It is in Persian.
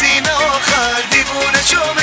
سینه آخر دیوونه شدم